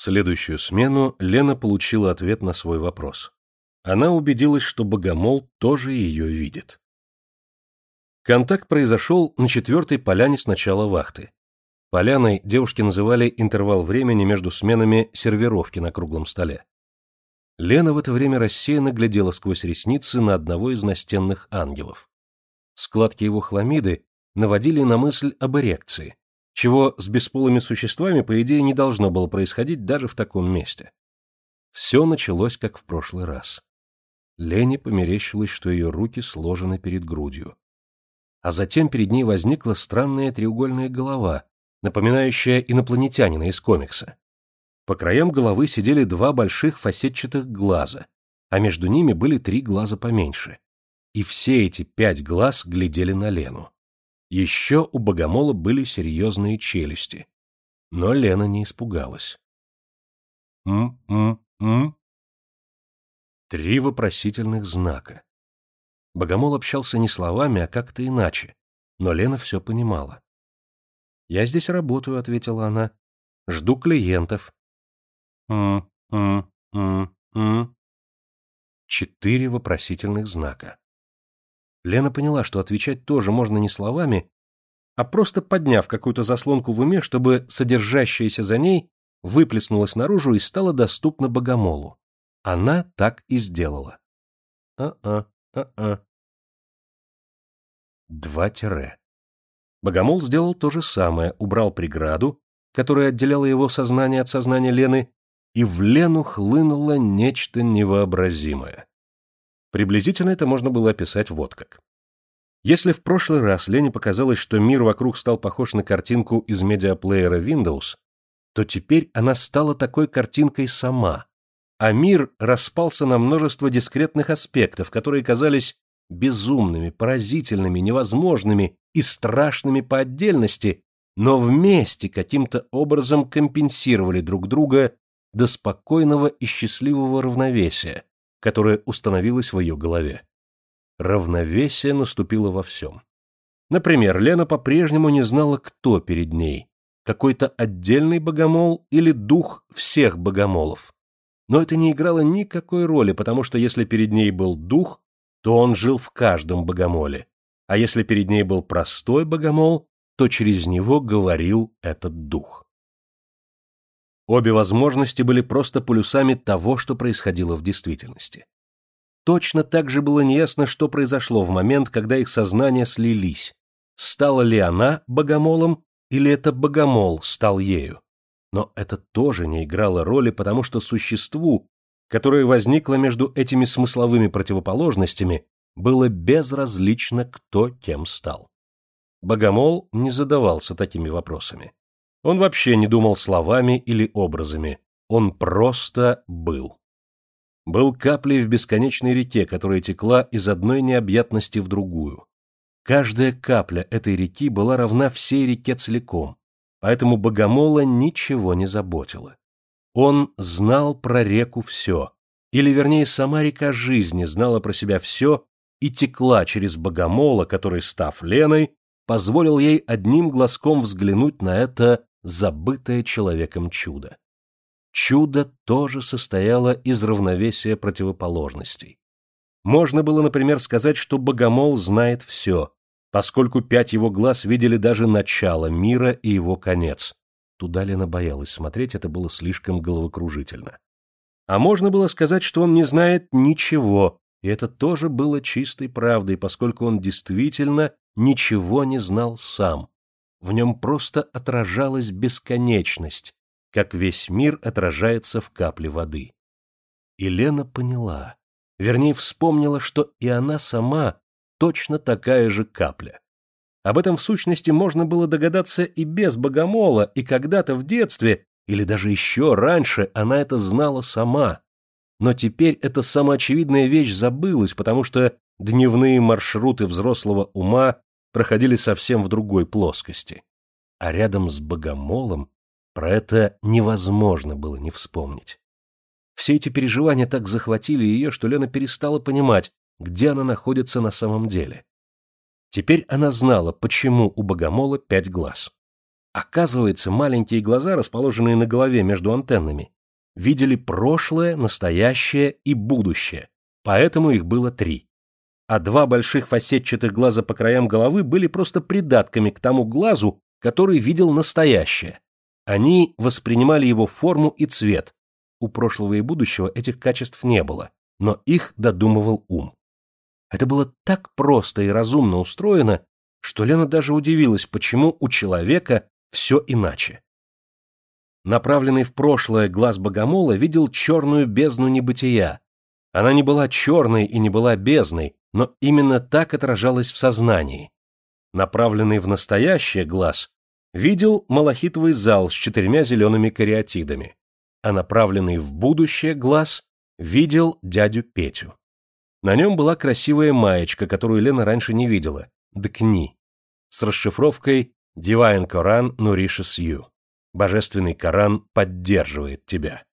Следующую смену Лена получила ответ на свой вопрос. Она убедилась, что богомол тоже ее видит. Контакт произошел на четвертой поляне с начала вахты. Поляной девушки называли интервал времени между сменами сервировки на круглом столе. Лена в это время рассеянно глядела сквозь ресницы на одного из настенных ангелов. Складки его хламиды наводили на мысль об эрекции, чего с бесполыми существами, по идее, не должно было происходить даже в таком месте. Все началось, как в прошлый раз. Лене померещилось, что ее руки сложены перед грудью. А затем перед ней возникла странная треугольная голова, напоминающая инопланетянина из комикса. По краям головы сидели два больших фасетчатых глаза, а между ними были три глаза поменьше. И все эти пять глаз глядели на Лену. Еще у богомола были серьезные челюсти. Но Лена не испугалась. «М-м-м?» Три вопросительных знака. Богомол общался не словами, а как-то иначе, но Лена все понимала. «Я здесь работаю», — ответила она. «Жду клиентов». «М-м-м-м». Четыре вопросительных знака. Лена поняла, что отвечать тоже можно не словами, а просто подняв какую-то заслонку в уме, чтобы содержащееся за ней выплеснулось наружу и стало доступно богомолу. Она так и сделала. А-а, а-а. Два тире. Богомол сделал то же самое, убрал преграду, которая отделяла его сознание от сознания Лены, и в Лену хлынуло нечто невообразимое. Приблизительно это можно было описать вот как. Если в прошлый раз Лене показалось, что мир вокруг стал похож на картинку из медиаплеера Windows, то теперь она стала такой картинкой сама, а мир распался на множество дискретных аспектов, которые казались безумными, поразительными, невозможными и страшными по отдельности, но вместе каким-то образом компенсировали друг друга до спокойного и счастливого равновесия, которое установилось в ее голове. Равновесие наступило во всем. Например, Лена по-прежнему не знала, кто перед ней, какой-то отдельный богомол или дух всех богомолов. Но это не играло никакой роли, потому что если перед ней был дух, то он жил в каждом богомоле, а если перед ней был простой богомол, то через него говорил этот дух. Обе возможности были просто полюсами того, что происходило в действительности. Точно так же было неясно, что произошло в момент, когда их сознания слились. Стала ли она богомолом, или это богомол стал ею? Но это тоже не играло роли, потому что существу, которое возникло между этими смысловыми противоположностями, было безразлично, кто кем стал. Богомол не задавался такими вопросами. Он вообще не думал словами или образами, он просто был. Был каплей в бесконечной реке, которая текла из одной необъятности в другую. Каждая капля этой реки была равна всей реке целиком, поэтому Богомола ничего не заботило. Он знал про реку все, или, вернее, сама река жизни знала про себя все и текла через Богомола, который, став Леной, позволил ей одним глазком взглянуть на это забытое человеком чудо. Чудо тоже состояло из равновесия противоположностей. Можно было, например, сказать, что Богомол знает все, поскольку пять его глаз видели даже начало мира и его конец. Туда Лена боялась смотреть, это было слишком головокружительно. А можно было сказать, что он не знает ничего, и это тоже было чистой правдой, поскольку он действительно ничего не знал сам, в нем просто отражалась бесконечность, как весь мир отражается в капле воды. И Лена поняла, вернее вспомнила, что и она сама точно такая же капля. Об этом в сущности можно было догадаться и без богомола, и когда-то в детстве, или даже еще раньше она это знала сама. Но теперь эта самоочевидная вещь забылась, потому что дневные маршруты взрослого ума проходили совсем в другой плоскости. А рядом с богомолом про это невозможно было не вспомнить. Все эти переживания так захватили ее, что Лена перестала понимать, где она находится на самом деле. Теперь она знала, почему у богомола пять глаз. Оказывается, маленькие глаза, расположенные на голове между антеннами, видели прошлое, настоящее и будущее, поэтому их было три. А два больших фасетчатых глаза по краям головы были просто придатками к тому глазу, который видел настоящее. Они воспринимали его форму и цвет. У прошлого и будущего этих качеств не было, но их додумывал ум. Это было так просто и разумно устроено, что Лена даже удивилась, почему у человека все иначе. Направленный в прошлое глаз богомола видел черную бездну небытия. Она не была черной и не была бездной, но именно так отражалась в сознании. Направленный в настоящее глаз видел малахитовый зал с четырьмя зелеными кариатидами, а направленный в будущее глаз видел дядю Петю. На нем была красивая маечка, которую Лена раньше не видела, «Дкни», с расшифровкой «Divine Koran nourishes you». Божественный Коран поддерживает тебя.